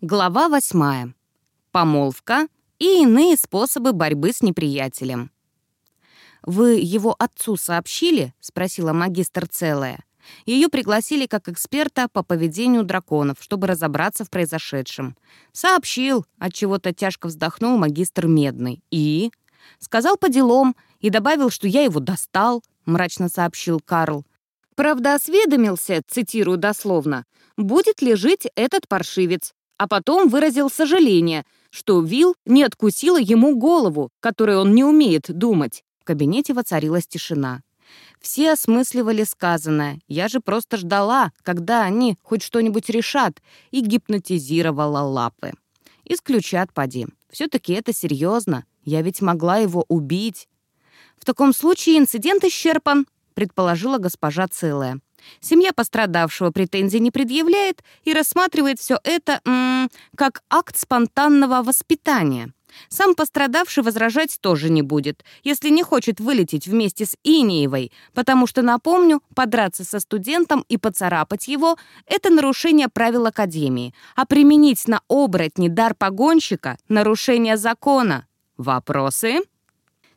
Глава восьмая. Помолвка и иные способы борьбы с неприятелем. «Вы его отцу сообщили?» — спросила магистр Целая. Ее пригласили как эксперта по поведению драконов, чтобы разобраться в произошедшем. «Сообщил», — от чего то тяжко вздохнул магистр Медный. «И?» «Сказал по делам и добавил, что я его достал», — мрачно сообщил Карл. Правда, осведомился, цитирую дословно, «будет ли жить этот паршивец, а потом выразил сожаление, что Вил не откусила ему голову, которой он не умеет думать. В кабинете воцарилась тишина. Все осмысливали сказанное. Я же просто ждала, когда они хоть что-нибудь решат, и гипнотизировала лапы. Исключат, поди. Все-таки это серьезно. Я ведь могла его убить. В таком случае инцидент исчерпан, предположила госпожа Целая. Семья пострадавшего претензий не предъявляет и рассматривает все это м как акт спонтанного воспитания. Сам пострадавший возражать тоже не будет, если не хочет вылететь вместе с Иниевой, потому что, напомню, подраться со студентом и поцарапать его — это нарушение правил Академии, а применить на оборотни дар погонщика — нарушение закона. Вопросы?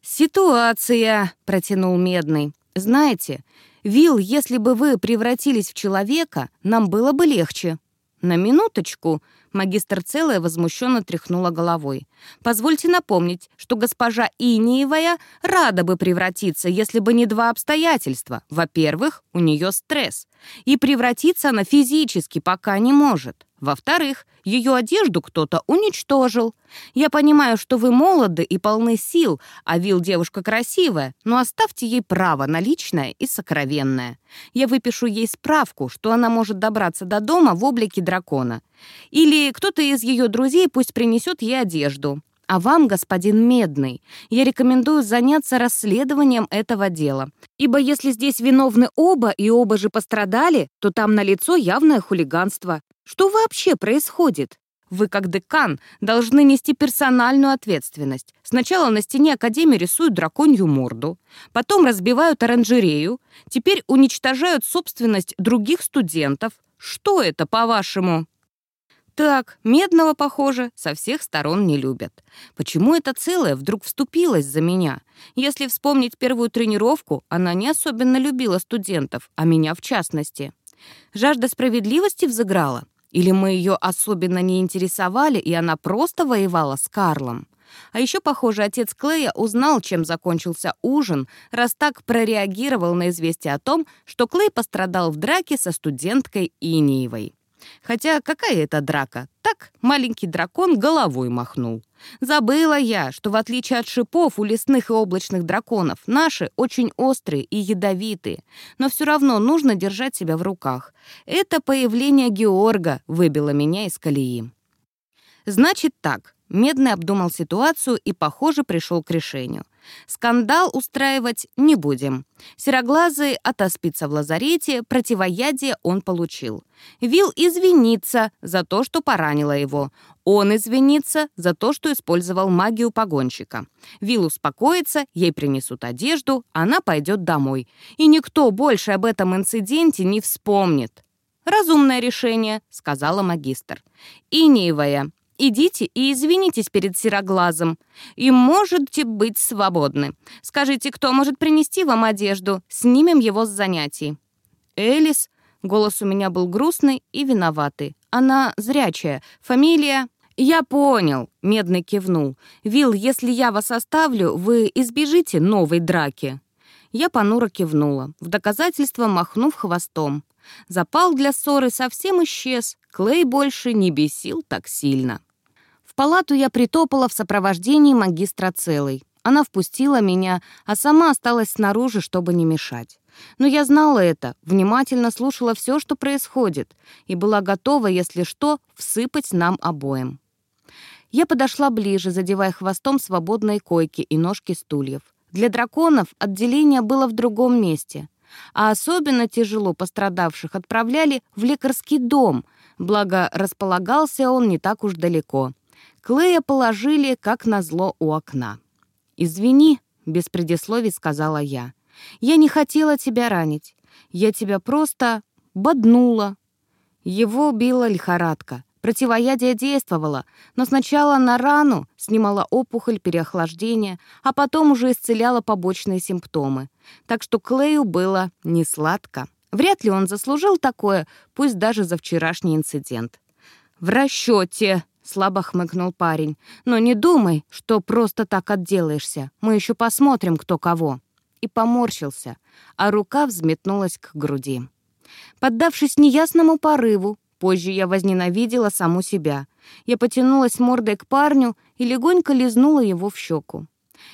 «Ситуация», — протянул Медный. «Знаете, Вил, если бы вы превратились в человека, нам было бы легче». «На минуточку», — магистр целая возмущенно тряхнула головой. «Позвольте напомнить, что госпожа Иниевая рада бы превратиться, если бы не два обстоятельства. Во-первых, у нее стресс, и превратиться она физически пока не может. Во-вторых, ее одежду кто-то уничтожил. Я понимаю, что вы молоды и полны сил, а Вил девушка красивая, но оставьте ей право на личное и сокровенное. Я выпишу ей справку, что она может добраться до дома в облике дракона. Или кто-то из ее друзей пусть принесет ей одежду. А вам, господин Медный, я рекомендую заняться расследованием этого дела. Ибо если здесь виновны оба и оба же пострадали, то там налицо явное хулиганство. Что вообще происходит? Вы, как декан, должны нести персональную ответственность. Сначала на стене Академии рисуют драконью морду, потом разбивают оранжерею, теперь уничтожают собственность других студентов. Что это, по-вашему? Так, Медного, похоже, со всех сторон не любят. Почему эта целая вдруг вступилась за меня? Если вспомнить первую тренировку, она не особенно любила студентов, а меня в частности. Жажда справедливости взыграла? Или мы ее особенно не интересовали, и она просто воевала с Карлом? А еще, похоже, отец Клея узнал, чем закончился ужин, раз так прореагировал на известие о том, что Клей пострадал в драке со студенткой Иниевой. Хотя какая это драка? Так, маленький дракон головой махнул. Забыла я, что в отличие от шипов у лесных и облачных драконов, наши очень острые и ядовитые. Но все равно нужно держать себя в руках. Это появление Георга выбило меня из колеи. Значит так, Медный обдумал ситуацию и, похоже, пришел к решению. Скандал устраивать не будем. Сероглазый отоспится в лазарете, противоядие он получил. Вил извинится за то, что поранила его. Он извинится за то, что использовал магию погонщика. Вил успокоится, ей принесут одежду, она пойдет домой. И никто больше об этом инциденте не вспомнит. «Разумное решение», — сказала магистр. «Инеевая, идите и извинитесь перед Сероглазом. И можете быть свободны. Скажите, кто может принести вам одежду? Снимем его с занятий». «Элис?» Голос у меня был грустный и виноватый. Она зрячая. Фамилия... «Я понял», — Медный кивнул. «Вил, если я вас оставлю, вы избежите новой драки». Я понуро кивнула, в доказательство махнув хвостом. Запал для ссоры совсем исчез, Клей больше не бесил так сильно. В палату я притопала в сопровождении магистра целой. Она впустила меня, а сама осталась снаружи, чтобы не мешать. Но я знала это, внимательно слушала все, что происходит, и была готова, если что, всыпать нам обоим. Я подошла ближе, задевая хвостом свободные койки и ножки стульев. Для драконов отделение было в другом месте. А особенно тяжело пострадавших отправляли в лекарский дом, благо располагался он не так уж далеко. Клея положили, как назло, у окна. «Извини», — без предисловий сказала я. «Я не хотела тебя ранить. Я тебя просто боднула». Его била лихорадка. Противоядие действовало, но сначала на рану снимала опухоль, переохлаждение, а потом уже исцеляла побочные симптомы. Так что Клею было не сладко. Вряд ли он заслужил такое, пусть даже за вчерашний инцидент. «В расчете!» — слабо хмыкнул парень. «Но не думай, что просто так отделаешься. Мы еще посмотрим, кто кого». И поморщился, а рука взметнулась к груди. Поддавшись неясному порыву, позже я возненавидела саму себя. Я потянулась мордой к парню и легонько лизнула его в щеку.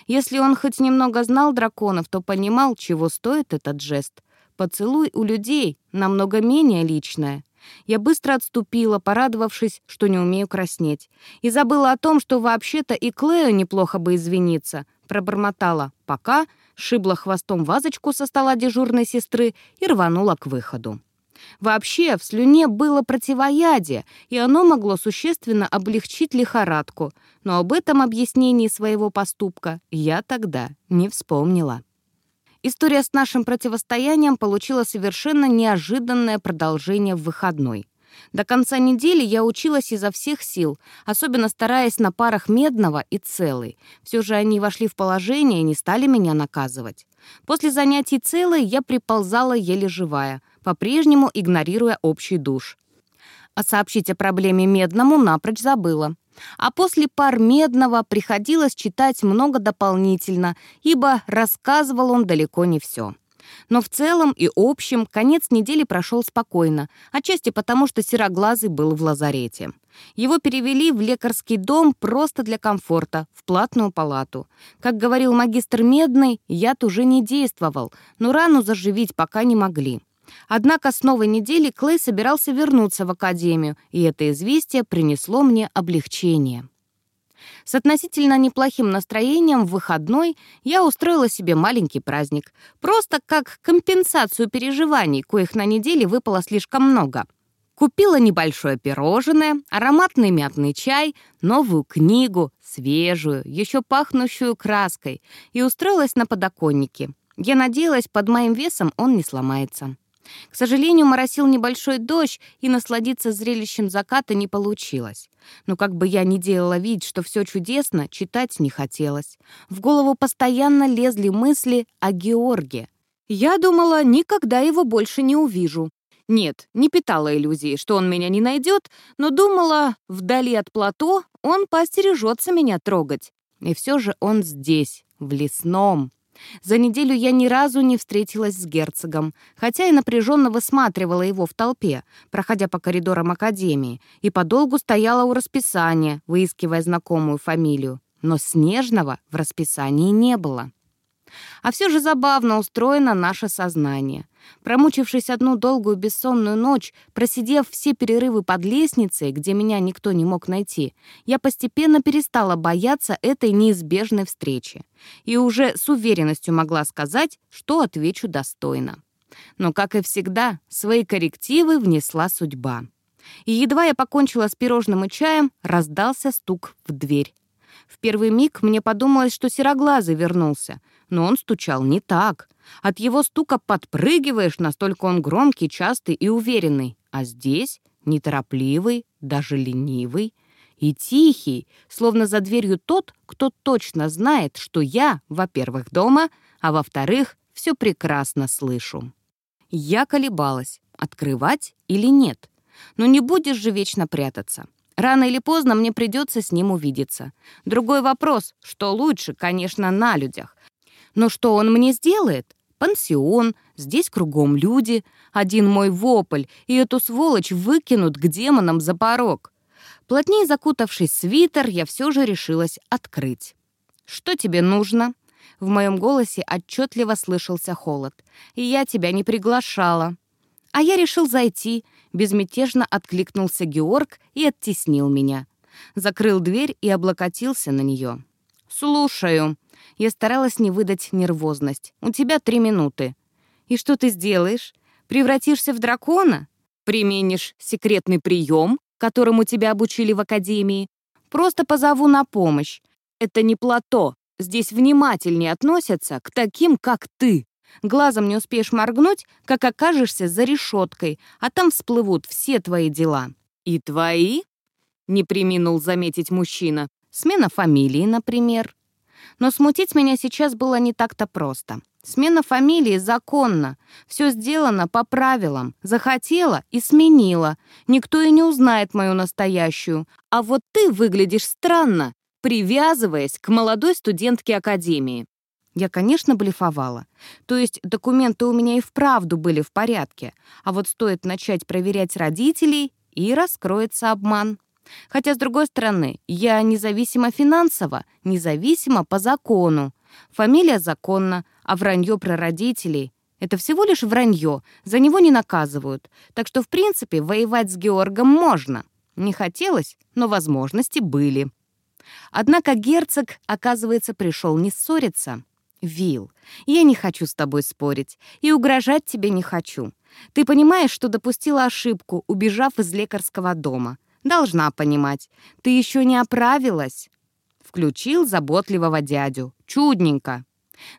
Если он хоть немного знал драконов, то понимал, чего стоит этот жест. Поцелуй у людей намного менее личное. Я быстро отступила, порадовавшись, что не умею краснеть. И забыла о том, что вообще-то и Клею неплохо бы извиниться. Пробормотала «пока», шибла хвостом вазочку со стола дежурной сестры и рванула к выходу. Вообще, в слюне было противоядие, и оно могло существенно облегчить лихорадку, но об этом объяснении своего поступка я тогда не вспомнила. История с нашим противостоянием получила совершенно неожиданное продолжение в выходной. До конца недели я училась изо всех сил, особенно стараясь на парах медного и целый. Все же они вошли в положение и не стали меня наказывать. После занятий целой я приползала еле живая, по-прежнему игнорируя общий душ. А сообщить о проблеме медному напрочь забыла. А после пар Медного приходилось читать много дополнительно, ибо рассказывал он далеко не все. Но в целом и общем конец недели прошел спокойно, отчасти потому, что Сероглазый был в лазарете. Его перевели в лекарский дом просто для комфорта, в платную палату. Как говорил магистр Медный, яд уже не действовал, но рану заживить пока не могли. Однако с новой недели Клей собирался вернуться в академию, и это известие принесло мне облегчение. С относительно неплохим настроением в выходной я устроила себе маленький праздник. Просто как компенсацию переживаний, коих на неделе выпало слишком много. Купила небольшое пирожное, ароматный мятный чай, новую книгу, свежую, еще пахнущую краской, и устроилась на подоконнике. Я надеялась, под моим весом он не сломается. К сожалению, моросил небольшой дождь, и насладиться зрелищем заката не получилось. Но как бы я ни делала вид, что все чудесно, читать не хотелось. В голову постоянно лезли мысли о Георге. Я думала, никогда его больше не увижу. Нет, не питала иллюзии, что он меня не найдет, но думала, вдали от плато он поостережется меня трогать. И все же он здесь, в лесном, за неделю я ни разу не встретилась с герцогом, хотя и напряженно высматривала его в толпе, проходя по коридорам академии, и подолгу стояла у расписания, выискивая знакомую фамилию. Но Снежного в расписании не было. А все же забавно устроено наше сознание. Промучившись одну долгую бессонную ночь, просидев все перерывы под лестницей, где меня никто не мог найти, я постепенно перестала бояться этой неизбежной встречи. И уже с уверенностью могла сказать, что отвечу достойно. Но, как и всегда, свои коррективы внесла судьба. И едва я покончила с пирожным и чаем, раздался стук в дверь. В первый миг мне подумалось, что сероглазый вернулся, но он стучал не так. От его стука подпрыгиваешь, настолько он громкий, частый и уверенный. А здесь неторопливый, даже ленивый и тихий, словно за дверью тот, кто точно знает, что я, во-первых, дома, а во-вторых, все прекрасно слышу. Я колебалась, открывать или нет. Но не будешь же вечно прятаться. Рано или поздно мне придется с ним увидеться. Другой вопрос, что лучше, конечно, на людях. Но что он мне сделает? Пансион, здесь кругом люди, один мой вопль, и эту сволочь выкинут к демонам за порог. Плотнее закутавшись свитер, я все же решилась открыть. «Что тебе нужно?» В моем голосе отчетливо слышался холод. «И я тебя не приглашала». «А я решил зайти», — безмятежно откликнулся Георг и оттеснил меня. Закрыл дверь и облокотился на нее. «Слушаю», я старалась не выдать нервозность. «У тебя три минуты». «И что ты сделаешь? Превратишься в дракона? Применишь секретный прием, которому тебя обучили в академии? Просто позову на помощь. Это не плато. Здесь внимательнее относятся к таким, как ты. Глазом не успеешь моргнуть, как окажешься за решеткой, а там всплывут все твои дела. И твои, не приминул заметить мужчина. Смена фамилии, например. Но смутить меня сейчас было не так-то просто. Смена фамилии законна. Все сделано по правилам. Захотела и сменила. Никто и не узнает мою настоящую. А вот ты выглядишь странно, привязываясь к молодой студентке академии. Я, конечно, блефовала. То есть документы у меня и вправду были в порядке. А вот стоит начать проверять родителей, и раскроется обман. Хотя, с другой стороны, я независимо финансово, независимо по закону. Фамилия законна, а вранье про родителей — это всего лишь вранье, за него не наказывают. Так что, в принципе, воевать с Георгом можно. Не хотелось, но возможности были. Однако герцог, оказывается, пришел не ссориться. «Вил, я не хочу с тобой спорить и угрожать тебе не хочу. Ты понимаешь, что допустила ошибку, убежав из лекарского дома. Должна понимать. Ты еще не оправилась. Включил заботливого дядю. Чудненько.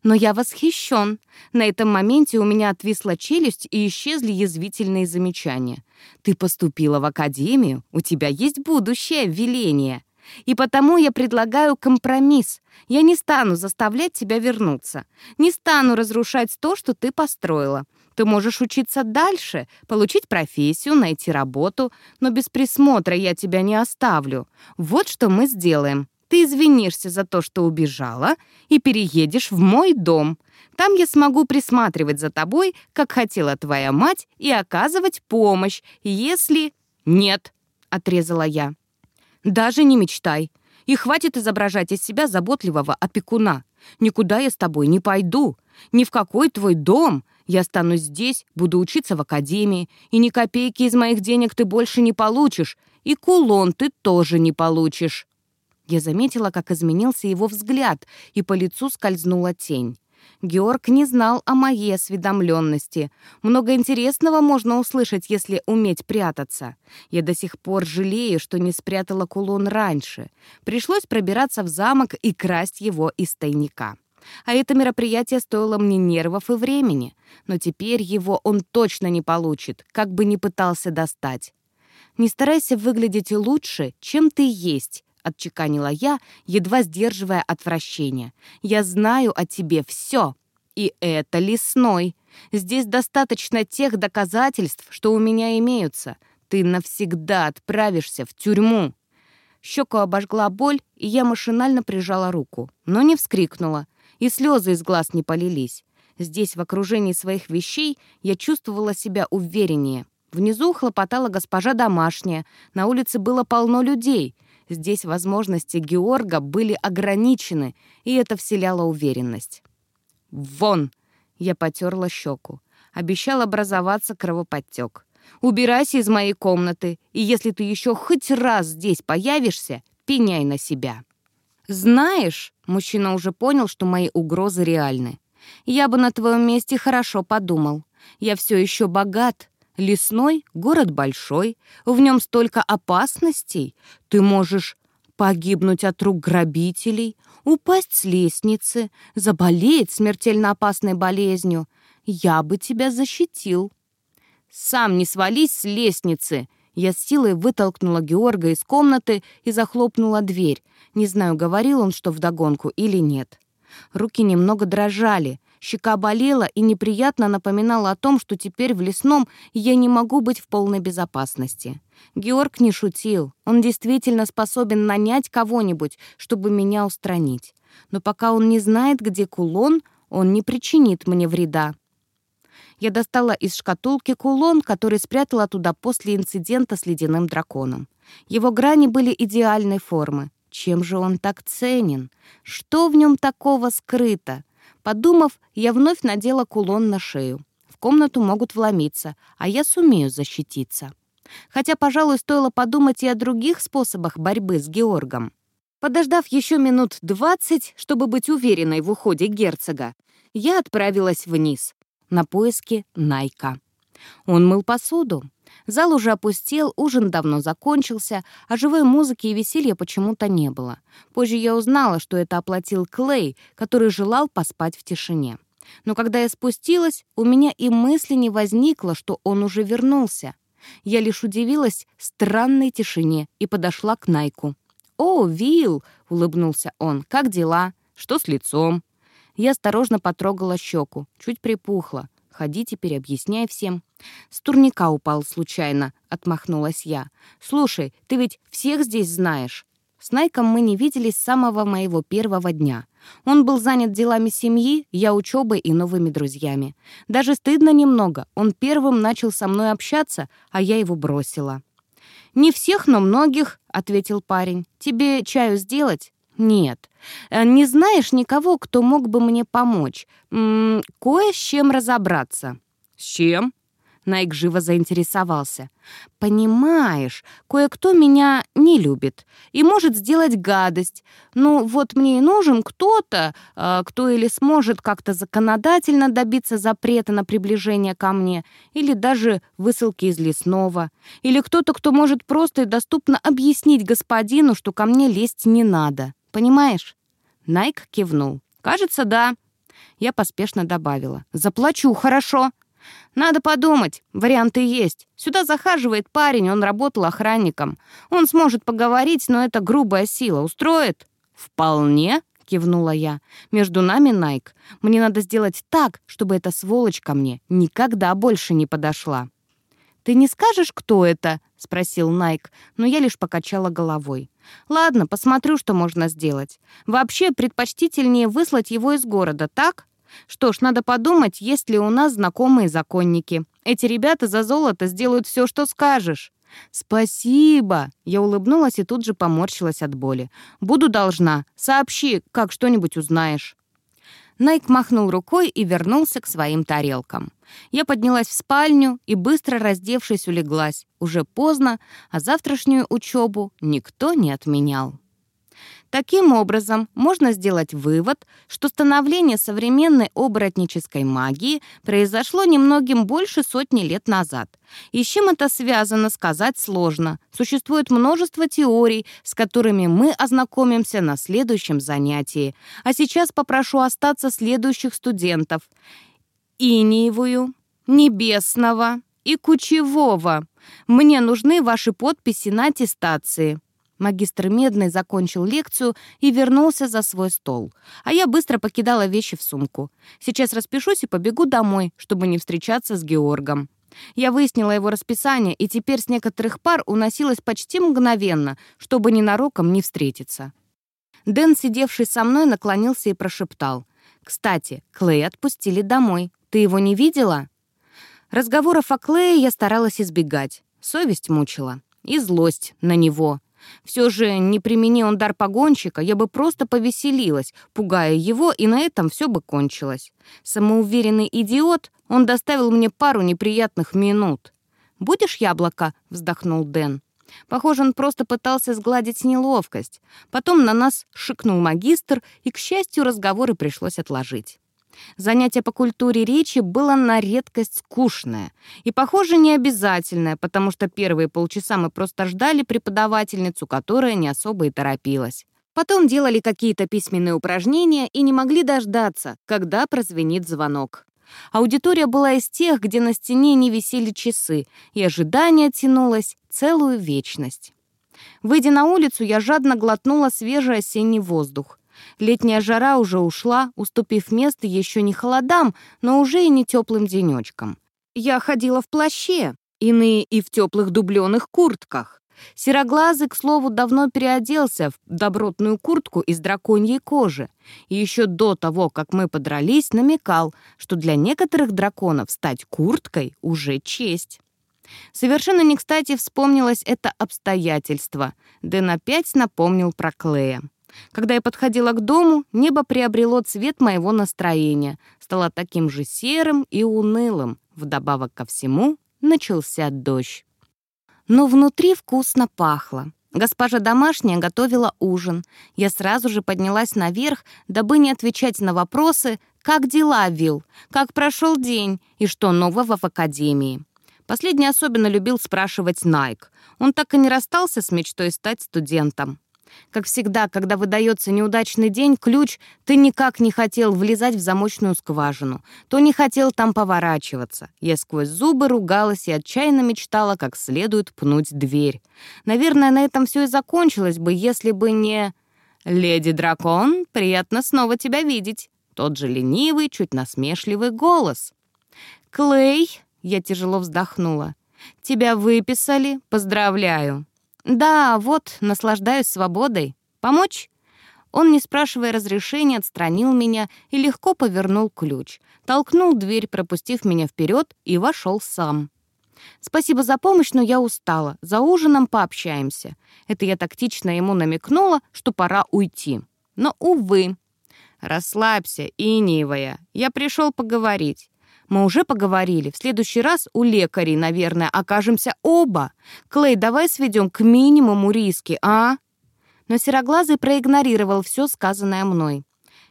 Но я восхищен. На этом моменте у меня отвисла челюсть и исчезли язвительные замечания. Ты поступила в академию, у тебя есть будущее, веление. И потому я предлагаю компромисс. Я не стану заставлять тебя вернуться. Не стану разрушать то, что ты построила. Ты можешь учиться дальше, получить профессию, найти работу, но без присмотра я тебя не оставлю. Вот что мы сделаем. Ты извинишься за то, что убежала, и переедешь в мой дом. Там я смогу присматривать за тобой, как хотела твоя мать, и оказывать помощь, если...» «Нет», — отрезала я. «Даже не мечтай. И хватит изображать из себя заботливого опекуна. Никуда я с тобой не пойду. Ни в какой твой дом. Я останусь здесь, буду учиться в академии, и ни копейки из моих денег ты больше не получишь, и кулон ты тоже не получишь». Я заметила, как изменился его взгляд, и по лицу скользнула тень. Георг не знал о моей осведомленности. Много интересного можно услышать, если уметь прятаться. Я до сих пор жалею, что не спрятала кулон раньше. Пришлось пробираться в замок и красть его из тайника. А это мероприятие стоило мне нервов и времени. Но теперь его он точно не получит, как бы ни пытался достать. «Не старайся выглядеть лучше, чем ты есть», — отчеканила я, едва сдерживая отвращение. «Я знаю о тебе все, и это лесной. Здесь достаточно тех доказательств, что у меня имеются. Ты навсегда отправишься в тюрьму». Щеку обожгла боль, и я машинально прижала руку, но не вскрикнула и слезы из глаз не полились. Здесь, в окружении своих вещей, я чувствовала себя увереннее. Внизу хлопотала госпожа домашняя, на улице было полно людей. Здесь возможности Георга были ограничены, и это вселяло уверенность. «Вон!» — я потерла щеку. Обещал образоваться кровоподтек. «Убирайся из моей комнаты, и если ты еще хоть раз здесь появишься, пеняй на себя». «Знаешь...» — мужчина уже понял, что мои угрозы реальны. «Я бы на твоем месте хорошо подумал. Я все еще богат. Лесной — город большой. В нем столько опасностей. Ты можешь погибнуть от рук грабителей, упасть с лестницы, заболеть смертельно опасной болезнью. Я бы тебя защитил». «Сам не свались с лестницы!» Я с силой вытолкнула Георга из комнаты и захлопнула дверь. Не знаю, говорил он что вдогонку или нет. Руки немного дрожали, щека болела и неприятно напоминала о том, что теперь в лесном я не могу быть в полной безопасности. Георг не шутил. Он действительно способен нанять кого-нибудь, чтобы меня устранить. Но пока он не знает, где кулон, он не причинит мне вреда. Я достала из шкатулки кулон, который спрятала туда после инцидента с ледяным драконом. Его грани были идеальной формы. Чем же он так ценен? Что в нем такого скрыто? Подумав, я вновь надела кулон на шею. В комнату могут вломиться, а я сумею защититься. Хотя, пожалуй, стоило подумать и о других способах борьбы с Георгом. Подождав еще минут двадцать, чтобы быть уверенной в уходе герцога, я отправилась вниз, на поиски Найка. Он мыл посуду. Зал уже опустел, ужин давно закончился, а живой музыки и веселья почему-то не было. Позже я узнала, что это оплатил Клей, который желал поспать в тишине. Но когда я спустилась, у меня и мысли не возникло, что он уже вернулся. Я лишь удивилась странной тишине и подошла к Найку. «О, Вилл!» — улыбнулся он. «Как дела? Что с лицом?» Я осторожно потрогала щеку, чуть припухла. Ходи теперь, всем. С турника упал случайно, отмахнулась я. Слушай, ты ведь всех здесь знаешь. С Найком мы не виделись с самого моего первого дня. Он был занят делами семьи, я учебой и новыми друзьями. Даже стыдно немного. Он первым начал со мной общаться, а я его бросила. «Не всех, но многих», — ответил парень. «Тебе чаю сделать?» «Нет. Э, не знаешь никого, кто мог бы мне помочь? М -м, кое с чем разобраться». «С чем?» Найк живо заинтересовался. «Понимаешь, кое-кто меня не любит и может сделать гадость. Ну, вот мне и нужен кто-то, э, кто или сможет как-то законодательно добиться запрета на приближение ко мне, или даже высылки из лесного, или кто-то, кто может просто и доступно объяснить господину, что ко мне лезть не надо. Понимаешь?» Найк кивнул. «Кажется, да». Я поспешно добавила. «Заплачу, хорошо?» «Надо подумать. Варианты есть. Сюда захаживает парень, он работал охранником. Он сможет поговорить, но это грубая сила. Устроит?» «Вполне», — кивнула я. «Между нами, Найк, мне надо сделать так, чтобы эта сволочь ко мне никогда больше не подошла». «Ты не скажешь, кто это?» — спросил Найк, но я лишь покачала головой. «Ладно, посмотрю, что можно сделать. Вообще, предпочтительнее выслать его из города, так?» Что ж, надо подумать, есть ли у нас знакомые законники. Эти ребята за золото сделают все, что скажешь. «Спасибо!» Я улыбнулась и тут же поморщилась от боли. «Буду должна. Сообщи, как что-нибудь узнаешь». Найк махнул рукой и вернулся к своим тарелкам. Я поднялась в спальню и, быстро раздевшись, улеглась. Уже поздно, а завтрашнюю учебу никто не отменял. Таким образом, можно сделать вывод, что становление современной оборотнической магии произошло немногим больше сотни лет назад. И с чем это связано, сказать сложно. Существует множество теорий, с которыми мы ознакомимся на следующем занятии. А сейчас попрошу остаться следующих студентов. Иниевую, Небесного и Кучевого. Мне нужны ваши подписи на аттестации. Магистр Медный закончил лекцию и вернулся за свой стол. А я быстро покидала вещи в сумку. Сейчас распишусь и побегу домой, чтобы не встречаться с Георгом. Я выяснила его расписание, и теперь с некоторых пар уносилась почти мгновенно, чтобы ненароком не встретиться. Дэн, сидевший со мной, наклонился и прошептал. «Кстати, Клей отпустили домой. Ты его не видела?» Разговоров о Клее я старалась избегать. Совесть мучила. И злость на него. Все же, не примени он дар погонщика, я бы просто повеселилась, пугая его, и на этом все бы кончилось. Самоуверенный идиот, он доставил мне пару неприятных минут. «Будешь яблоко?» — вздохнул Дэн. Похоже, он просто пытался сгладить неловкость. Потом на нас шикнул магистр, и, к счастью, разговоры пришлось отложить. Занятие по культуре речи было на редкость скучное и, похоже, не обязательное, потому что первые полчаса мы просто ждали преподавательницу, которая не особо и торопилась. Потом делали какие-то письменные упражнения и не могли дождаться, когда прозвенит звонок. Аудитория была из тех, где на стене не висели часы, и ожидание тянулось целую вечность. Выйдя на улицу, я жадно глотнула свежий осенний воздух. Летняя жара уже ушла, уступив место еще не холодам, но уже и не теплым денечкам. Я ходила в плаще, иные и в теплых дубленых куртках. Сероглазый, к слову, давно переоделся в добротную куртку из драконьей кожи. И еще до того, как мы подрались, намекал, что для некоторых драконов стать курткой уже честь. Совершенно не кстати вспомнилось это обстоятельство. Дэн опять напомнил про Клея. Когда я подходила к дому, небо приобрело цвет моего настроения, стало таким же серым и унылым. Вдобавок ко всему начался дождь. Но внутри вкусно пахло. Госпожа домашняя готовила ужин. Я сразу же поднялась наверх, дабы не отвечать на вопросы «Как дела, Вил? Как прошел день? И что нового в академии?» Последний особенно любил спрашивать Найк. Он так и не расстался с мечтой стать студентом. Как всегда, когда выдается неудачный день, ключ, ты никак не хотел влезать в замочную скважину, то не хотел там поворачиваться. Я сквозь зубы ругалась и отчаянно мечтала, как следует пнуть дверь. Наверное, на этом все и закончилось бы, если бы не... «Леди Дракон, приятно снова тебя видеть». Тот же ленивый, чуть насмешливый голос. «Клей», — я тяжело вздохнула, — «тебя выписали, поздравляю». «Да, вот, наслаждаюсь свободой. Помочь?» Он, не спрашивая разрешения, отстранил меня и легко повернул ключ, толкнул дверь, пропустив меня вперед, и вошел сам. «Спасибо за помощь, но я устала. За ужином пообщаемся». Это я тактично ему намекнула, что пора уйти. Но, увы. «Расслабься, Иниевая. Я пришел поговорить. Мы уже поговорили. В следующий раз у лекарей, наверное, окажемся оба. Клей, давай сведем к минимуму риски, а?» Но Сероглазый проигнорировал все сказанное мной.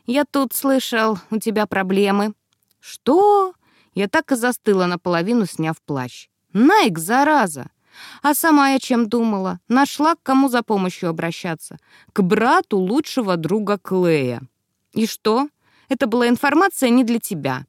«Я тут слышал, у тебя проблемы». «Что?» Я так и застыла наполовину, сняв плащ. «Найк, зараза!» А сама я чем думала? Нашла, к кому за помощью обращаться. К брату лучшего друга Клея. И что? Это была информация не для тебя.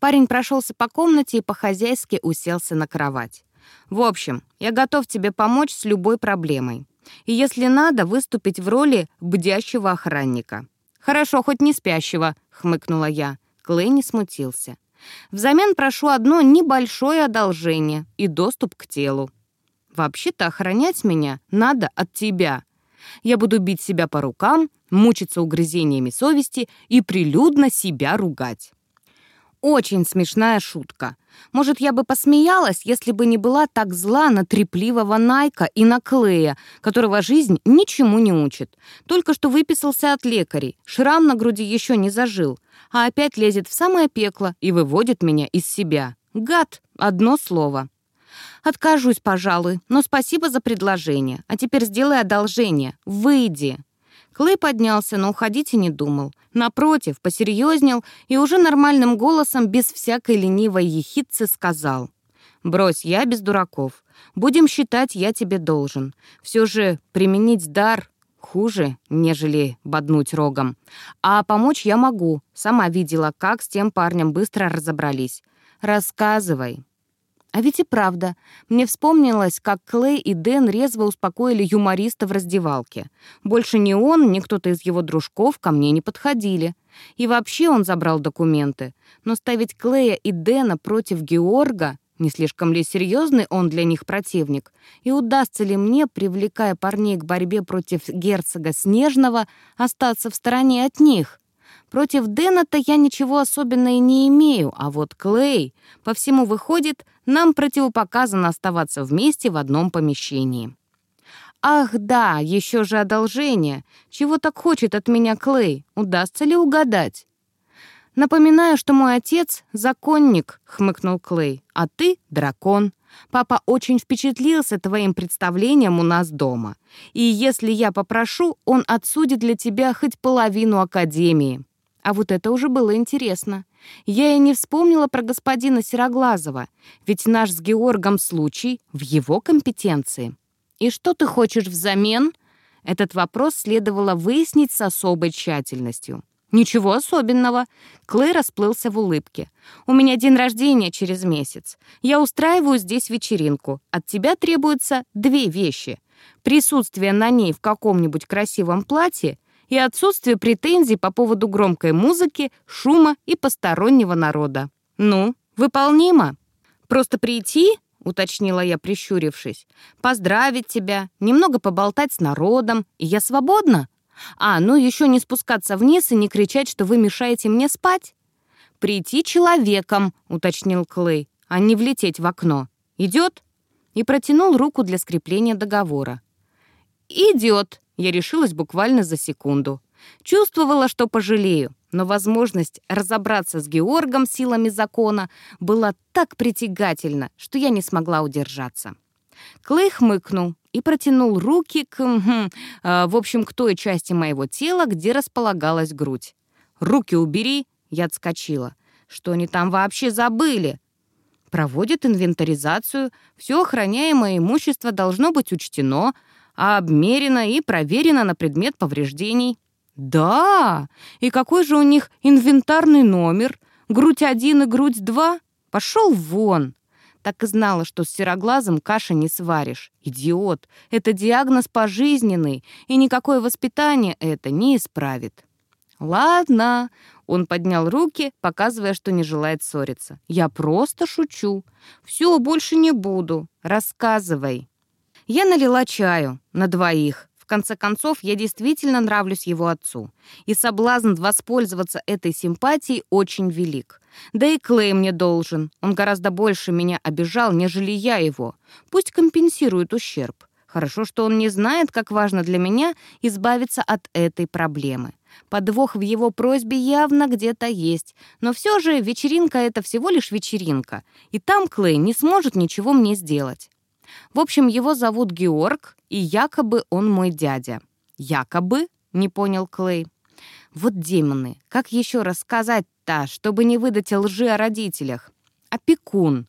Парень прошелся по комнате и по-хозяйски уселся на кровать. «В общем, я готов тебе помочь с любой проблемой. И если надо, выступить в роли бдящего охранника». «Хорошо, хоть не спящего», — хмыкнула я. Клей не смутился. «Взамен прошу одно небольшое одолжение и доступ к телу. Вообще-то охранять меня надо от тебя. Я буду бить себя по рукам, мучиться угрызениями совести и прилюдно себя ругать. Очень смешная шутка. Может, я бы посмеялась, если бы не была так зла на трепливого Найка и на Клея, которого жизнь ничему не учит. Только что выписался от лекарей, шрам на груди еще не зажил, а опять лезет в самое пекло и выводит меня из себя. Гад, одно слово. Откажусь, пожалуй, но спасибо за предложение. А теперь сделай одолжение. Выйди. Клей поднялся, но уходить и не думал. Напротив, посерьезнел и уже нормальным голосом, без всякой ленивой ехидцы, сказал. «Брось, я без дураков. Будем считать, я тебе должен. Все же применить дар хуже, нежели боднуть рогом. А помочь я могу. Сама видела, как с тем парнем быстро разобрались. Рассказывай». А ведь и правда, мне вспомнилось, как Клей и Дэн резво успокоили юмориста в раздевалке. Больше ни он, ни кто-то из его дружков ко мне не подходили. И вообще он забрал документы. Но ставить Клея и Дэна против Георга, не слишком ли серьезный он для них противник, и удастся ли мне, привлекая парней к борьбе против герцога Снежного, остаться в стороне от них? Против Дэна-то я ничего особенного и не имею, а вот Клей, по всему выходит, нам противопоказано оставаться вместе в одном помещении. Ах да, еще же одолжение. Чего так хочет от меня Клей? Удастся ли угадать? «Напоминаю, что мой отец — законник», — хмыкнул Клей, «а ты — дракон. Папа очень впечатлился твоим представлением у нас дома. И если я попрошу, он отсудит для тебя хоть половину академии». А вот это уже было интересно. Я и не вспомнила про господина Сероглазова, ведь наш с Георгом случай в его компетенции. «И что ты хочешь взамен?» Этот вопрос следовало выяснить с особой тщательностью. «Ничего особенного». Клей расплылся в улыбке. «У меня день рождения через месяц. Я устраиваю здесь вечеринку. От тебя требуются две вещи. Присутствие на ней в каком-нибудь красивом платье и отсутствие претензий по поводу громкой музыки, шума и постороннего народа. Ну, выполнимо. Просто прийти, уточнила я, прищурившись, поздравить тебя, немного поболтать с народом, и я свободна. А, ну еще не спускаться вниз и не кричать, что вы мешаете мне спать. Прийти человеком, уточнил Клей, а не влететь в окно. Идет? И протянул руку для скрепления договора. «Идет», я решилась буквально за секунду. Чувствовала, что пожалею, но возможность разобраться с Георгом силами закона была так притягательна, что я не смогла удержаться. Клей хмыкнул и протянул руки к... Э, в общем, к той части моего тела, где располагалась грудь. «Руки убери!» — я отскочила. «Что они там вообще забыли?» Проводят инвентаризацию, все охраняемое имущество должно быть учтено, а обмерено и проверено на предмет повреждений. Да, и какой же у них инвентарный номер? Грудь один и грудь два? Пошел вон. Так и знала, что с сероглазом каши не сваришь. Идиот, это диагноз пожизненный, и никакое воспитание это не исправит. «Ладно», — он поднял руки, показывая, что не желает ссориться. «Я просто шучу. Все, больше не буду. Рассказывай». Я налила чаю на двоих. В конце концов, я действительно нравлюсь его отцу. И соблазн воспользоваться этой симпатией очень велик. Да и Клей мне должен. Он гораздо больше меня обижал, нежели я его. Пусть компенсирует ущерб. Хорошо, что он не знает, как важно для меня избавиться от этой проблемы. Подвох в его просьбе явно где-то есть, но все же вечеринка — это всего лишь вечеринка, и там Клей не сможет ничего мне сделать. В общем, его зовут Георг, и якобы он мой дядя. «Якобы?» — не понял Клей. «Вот демоны, как еще рассказать-то, чтобы не выдать лжи о родителях? Опекун.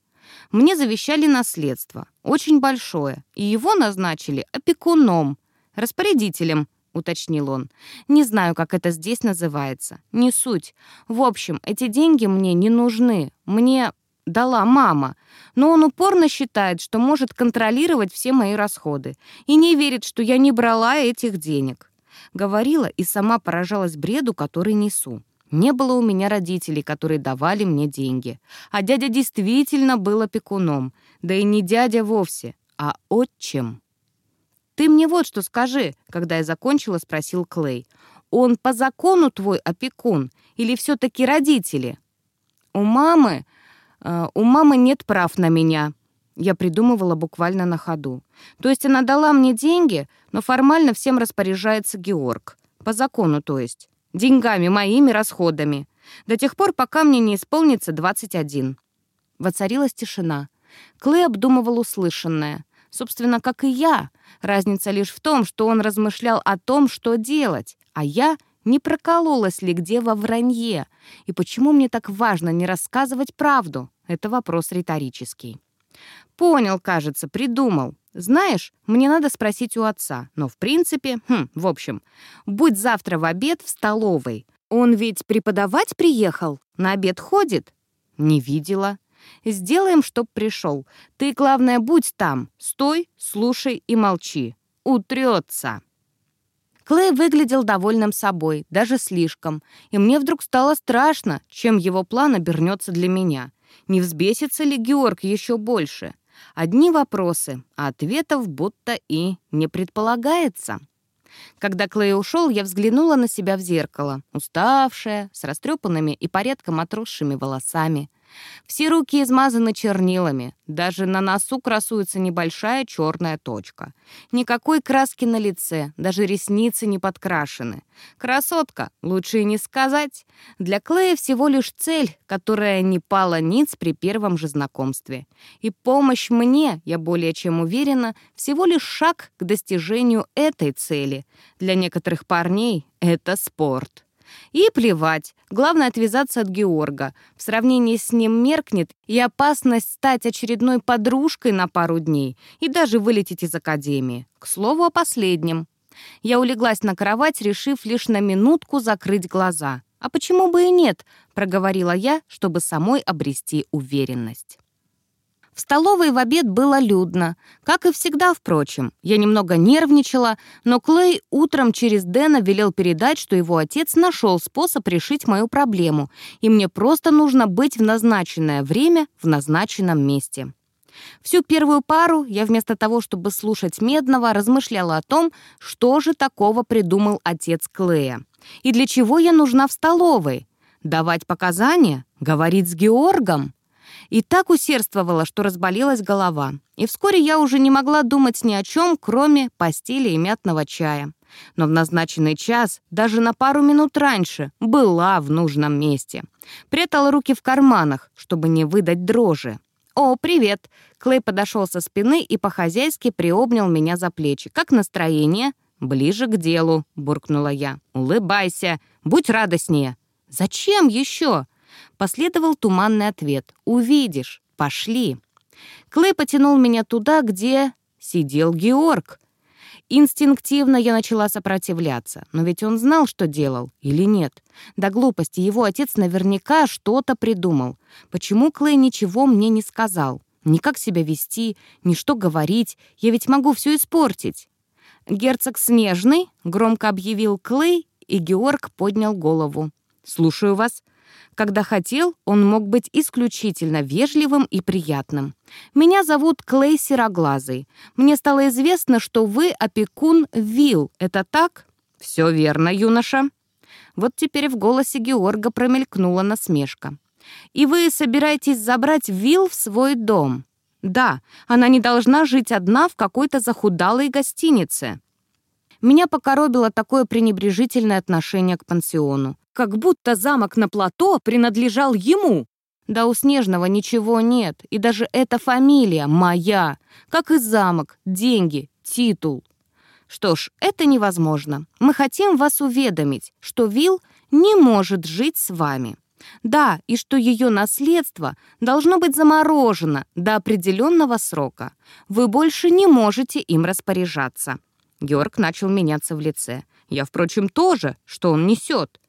Мне завещали наследство, очень большое, и его назначили опекуном, распорядителем, — уточнил он. «Не знаю, как это здесь называется. Не суть. В общем, эти деньги мне не нужны. Мне дала мама. Но он упорно считает, что может контролировать все мои расходы. И не верит, что я не брала этих денег». Говорила и сама поражалась бреду, который несу. Не было у меня родителей, которые давали мне деньги. А дядя действительно был опекуном. Да и не дядя вовсе, а отчим. «Ты мне вот что скажи», — когда я закончила, спросил Клей. «Он по закону твой опекун или все-таки родители?» «У мамы... Э, у мамы нет прав на меня», я придумывала буквально на ходу. То есть она дала мне деньги, но формально всем распоряжается Георг. По закону, то есть. Деньгами, моими расходами. До тех пор, пока мне не исполнится 21. Воцарилась тишина. Клей обдумывал услышанное. Собственно, как и я. Разница лишь в том, что он размышлял о том, что делать, а я не прокололась ли где во вранье. И почему мне так важно не рассказывать правду? Это вопрос риторический. Понял, кажется, придумал. Знаешь, мне надо спросить у отца. Но в принципе, хм, в общем, будь завтра в обед в столовой. Он ведь преподавать приехал? На обед ходит? Не видела. Сделаем, чтоб пришел. Ты, главное, будь там. Стой, слушай и молчи. Утрется. Клей выглядел довольным собой, даже слишком, и мне вдруг стало страшно, чем его план обернется для меня. Не взбесится ли Георг еще больше? Одни вопросы, а ответов будто и не предполагается. Когда Клей ушел, я взглянула на себя в зеркало, уставшая, с растрепанными и порядком отросшими волосами. Все руки измазаны чернилами, даже на носу красуется небольшая черная точка. Никакой краски на лице, даже ресницы не подкрашены. Красотка, лучше и не сказать. Для Клея всего лишь цель, которая не пала ниц при первом же знакомстве. И помощь мне, я более чем уверена, всего лишь шаг к достижению этой цели. Для некоторых парней это спорт. И плевать, главное отвязаться от Георга. В сравнении с ним меркнет и опасность стать очередной подружкой на пару дней и даже вылететь из академии. К слову о последнем. Я улеглась на кровать, решив лишь на минутку закрыть глаза. «А почему бы и нет?» — проговорила я, чтобы самой обрести уверенность. В столовой в обед было людно, как и всегда, впрочем. Я немного нервничала, но Клей утром через Дэна велел передать, что его отец нашел способ решить мою проблему, и мне просто нужно быть в назначенное время в назначенном месте. Всю первую пару я вместо того, чтобы слушать Медного, размышляла о том, что же такого придумал отец Клея. И для чего я нужна в столовой? Давать показания? Говорить с Георгом? И так усердствовала, что разболелась голова. И вскоре я уже не могла думать ни о чем, кроме постели и мятного чая. Но в назначенный час, даже на пару минут раньше, была в нужном месте. Прятала руки в карманах, чтобы не выдать дрожи. «О, привет!» Клей подошел со спины и по-хозяйски приобнял меня за плечи. «Как настроение?» «Ближе к делу», — буркнула я. «Улыбайся, будь радостнее». «Зачем еще?» Последовал туманный ответ. «Увидишь. Пошли». Клей потянул меня туда, где сидел Георг. Инстинктивно я начала сопротивляться, но ведь он знал, что делал, или нет. До глупости его отец наверняка что-то придумал. Почему Клей ничего мне не сказал? Ни как себя вести, ни что говорить, я ведь могу все испортить. «Герцог Снежный», — громко объявил Клей, и Георг поднял голову. «Слушаю вас». Когда хотел, он мог быть исключительно вежливым и приятным. «Меня зовут Клей Сероглазый. Мне стало известно, что вы опекун Вилл. Это так?» «Все верно, юноша». Вот теперь в голосе Георга промелькнула насмешка. «И вы собираетесь забрать Вилл в свой дом?» «Да, она не должна жить одна в какой-то захудалой гостинице». Меня покоробило такое пренебрежительное отношение к пансиону. Как будто замок на плато принадлежал ему. Да у Снежного ничего нет, и даже эта фамилия моя, как и замок, деньги, титул. Что ж, это невозможно. Мы хотим вас уведомить, что Вил не может жить с вами. Да, и что ее наследство должно быть заморожено до определенного срока. Вы больше не можете им распоряжаться. Георг начал меняться в лице. Я, впрочем, тоже, что он несет.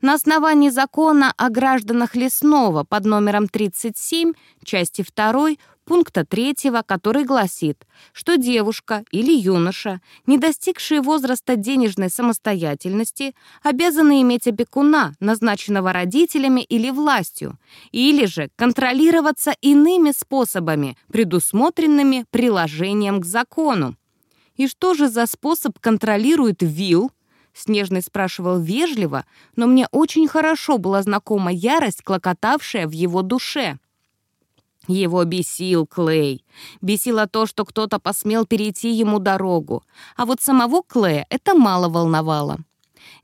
На основании закона о гражданах Лесного под номером 37, части 2, пункта 3, который гласит, что девушка или юноша, не достигшие возраста денежной самостоятельности, обязаны иметь опекуна, назначенного родителями или властью, или же контролироваться иными способами, предусмотренными приложением к закону. И что же за способ контролирует ВИЛ? Снежный спрашивал вежливо, но мне очень хорошо была знакома ярость, клокотавшая в его душе. Его бесил Клей. Бесило то, что кто-то посмел перейти ему дорогу. А вот самого Клея это мало волновало.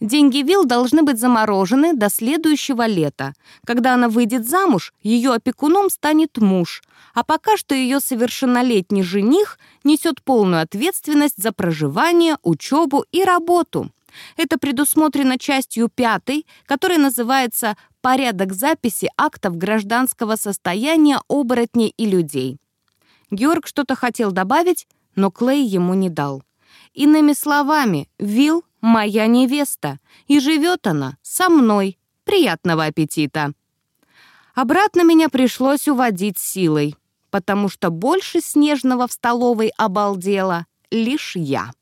Деньги Вилл должны быть заморожены до следующего лета. Когда она выйдет замуж, ее опекуном станет муж, а пока что ее совершеннолетний жених несет полную ответственность за проживание, учебу и работу. Это предусмотрено частью пятой, которая называется «Порядок записи актов гражданского состояния оборотней и людей». Георг что-то хотел добавить, но Клей ему не дал. Иными словами, Вил моя невеста, и живет она со мной. Приятного аппетита!» Обратно меня пришлось уводить силой, потому что больше Снежного в столовой обалдела лишь я.